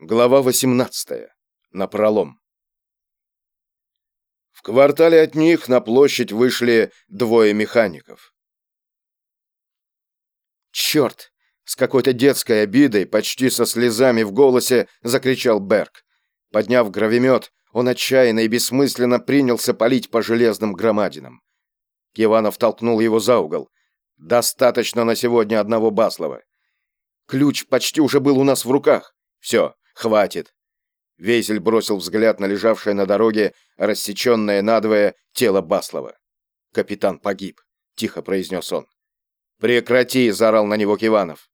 Глава 18. Напролом. В квартале от них на площадь вышли двое механиков. «Черт!» — с какой-то детской обидой, почти со слезами в голосе, закричал Берг. Подняв гравимет, он отчаянно и бессмысленно принялся палить по железным громадинам. Киванов толкнул его за угол. «Достаточно на сегодня одного Баслова. Ключ почти уже был у нас в руках. Все, «Хватит!» Вейзель бросил взгляд на лежавшее на дороге, рассеченное надвое тело Баслова. «Капитан погиб», — тихо произнес он. «Прекрати!» — заорал на него Киванов.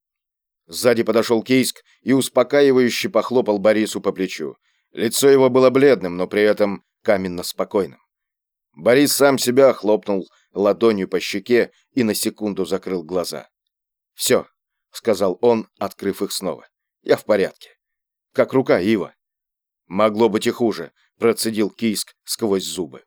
Сзади подошел Кейск и успокаивающе похлопал Борису по плечу. Лицо его было бледным, но при этом каменно спокойным. Борис сам себя хлопнул ладонью по щеке и на секунду закрыл глаза. «Все», — сказал он, открыв их снова. «Я в порядке» как рука Ива. Могло быть и хуже, процедил Кийск сквозь зубы.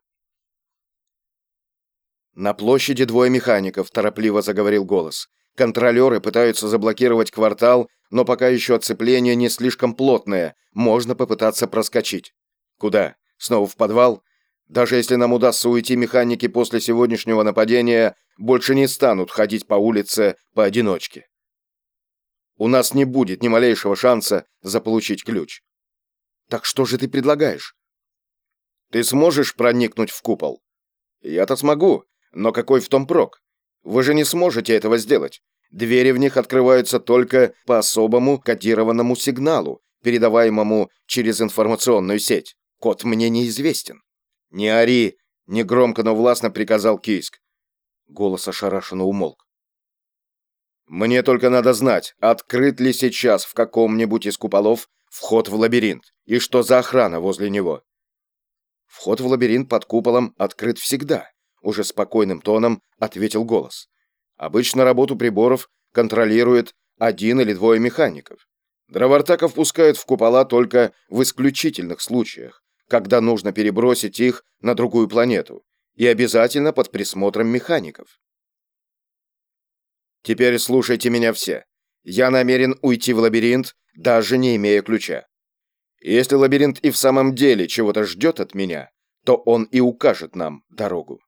На площади двое механиков, торопливо заговорил голос. Контролеры пытаются заблокировать квартал, но пока еще оцепление не слишком плотное, можно попытаться проскочить. Куда? Снова в подвал? Даже если нам удастся уйти, механики после сегодняшнего нападения больше не станут ходить по улице поодиночке у нас не будет ни малейшего шанса заполучить ключ. Так что же ты предлагаешь? Ты сможешь проникнуть в купол? Я-то смогу, но какой в том прок? Вы же не сможете этого сделать. Двери в них открываются только по особому кодированному сигналу, передаваемому через информационную сеть. Код мне неизвестен. Не ори, негромко, но властно приказал Кийск. Голос ошарашенно умолк. Мне только надо знать, открыт ли сейчас в каком-нибудь из куполов вход в лабиринт, и что за охрана возле него. Вход в лабиринт под куполом открыт всегда, уже спокойным тоном ответил голос. Обычно работу приборов контролирует один или двое механиков. Дровартаков пускают в купола только в исключительных случаях, когда нужно перебросить их на другую планету, и обязательно под присмотром механиков. Теперь слушайте меня все. Я намерен уйти в лабиринт, даже не имея ключа. Если лабиринт и в самом деле чего-то ждет от меня, то он и укажет нам дорогу.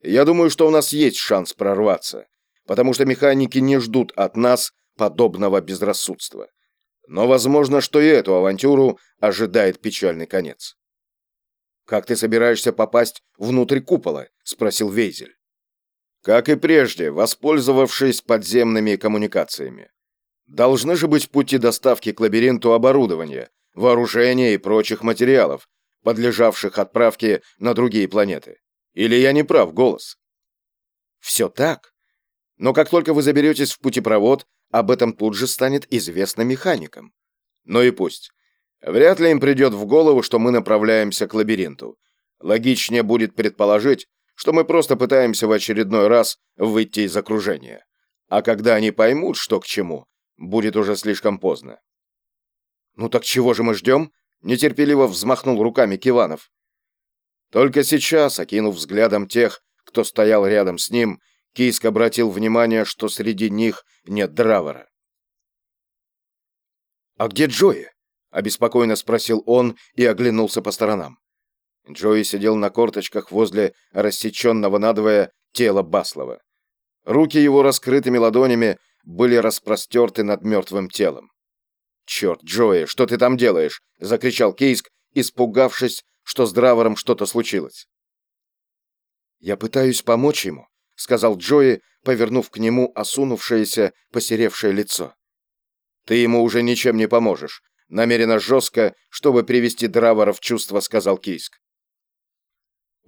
Я думаю, что у нас есть шанс прорваться, потому что механики не ждут от нас подобного безрассудства. Но возможно, что и эту авантюру ожидает печальный конец. «Как ты собираешься попасть внутрь купола?» – спросил Вейзель. Как и прежде, воспользовавшись подземными коммуникациями. Должны же быть пути доставки к лабиринту оборудования, вооружения и прочих материалов, подлежавших отправке на другие планеты. Или я не прав, голос? Все так. Но как только вы заберетесь в путепровод, об этом тут же станет известно механикам. Ну и пусть. Вряд ли им придет в голову, что мы направляемся к лабиринту. Логичнее будет предположить, что мы просто пытаемся в очередной раз выйти из окружения. А когда они поймут, что к чему, будет уже слишком поздно. «Ну так чего же мы ждем?» — нетерпеливо взмахнул руками Киванов. Только сейчас, окинув взглядом тех, кто стоял рядом с ним, Кийск обратил внимание, что среди них нет Дравора. «А где Джои?» — обеспокоенно спросил он и оглянулся по сторонам. Джои сидел на корточках возле рассеченного надвое тела Баслова. Руки его раскрытыми ладонями были распростерты над мертвым телом. «Черт, Джои, что ты там делаешь?» — закричал Кейск, испугавшись, что с Дравором что-то случилось. «Я пытаюсь помочь ему», — сказал Джои, повернув к нему осунувшееся, посеревшее лицо. «Ты ему уже ничем не поможешь», — намеренно жестко, чтобы привести Дравора в чувство, сказал Кейск.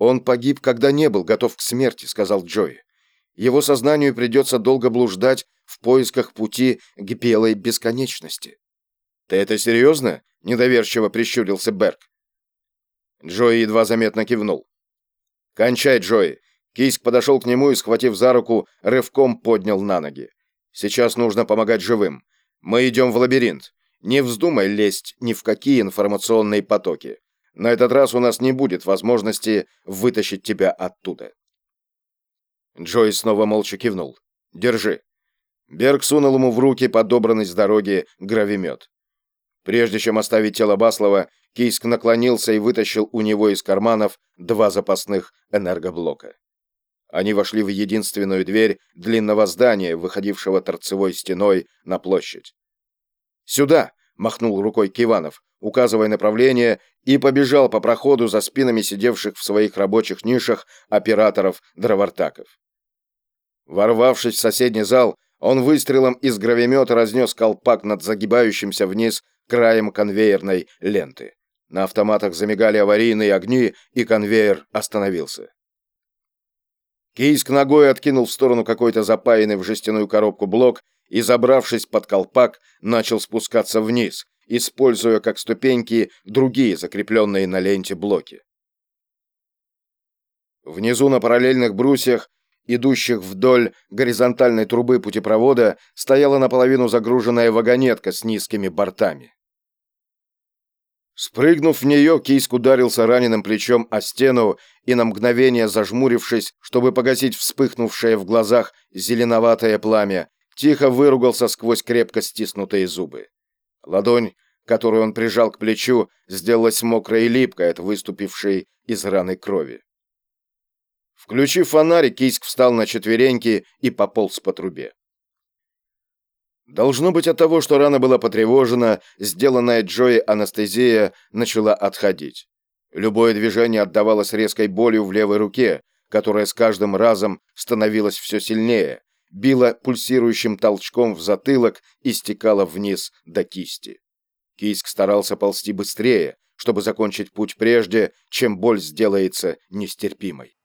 «Он погиб, когда не был готов к смерти», — сказал Джои. «Его сознанию придется долго блуждать в поисках пути к белой бесконечности». «Ты это серьезно?» — недоверчиво прищурился Берг. Джои едва заметно кивнул. «Кончай, Джои!» Кийск подошел к нему и, схватив за руку, рывком поднял на ноги. «Сейчас нужно помогать живым. Мы идем в лабиринт. Не вздумай лезть ни в какие информационные потоки. На этот раз у нас не будет возможности вытащить тебя оттуда». Джой снова молча кивнул. «Держи». Берг сунул ему в руки подобранный с дороги гравимет. Прежде чем оставить тело Баслова, Кийск наклонился и вытащил у него из карманов два запасных энергоблока. Они вошли в единственную дверь длинного здания, выходившего торцевой стеной на площадь. «Сюда!» — махнул рукой Киванов, указывая направление, и побежал по проходу за спинами сидевших в своих рабочих нишах операторов-дровартаков. Ворвавшись в соседний зал, он выстрелом из гравимета разнес колпак над загибающимся вниз краем конвейерной ленты. На автоматах замигали аварийные огни, и конвейер остановился. Кийск ногой откинул в сторону какой-то запаянный в жестяную коробку блок и, забравшись под колпак, начал спускаться вниз, используя как ступеньки другие закрепленные на ленте блоки. Внизу на параллельных брусьях идущих вдоль горизонтальной трубы путепровода, стояла наполовину загруженная вагонетка с низкими бортами. Спрыгнув в нее, Кийск ударился раненым плечом о стену и на мгновение зажмурившись, чтобы погасить вспыхнувшее в глазах зеленоватое пламя, тихо выругался сквозь крепко стиснутые зубы. Ладонь, которую он прижал к плечу, сделалась мокрой и липкой от выступившей из раны крови. Включив фонарик, Кийск встал на четвереньки и пополз по трубе. Должно быть от того, что рана была потревожена, сделанная Джои анестезия начала отходить. Любое движение отдавалось резкой болью в левой руке, которая с каждым разом становилась все сильнее, била пульсирующим толчком в затылок и стекала вниз до кисти. Кийск старался ползти быстрее, чтобы закончить путь прежде, чем боль сделается нестерпимой.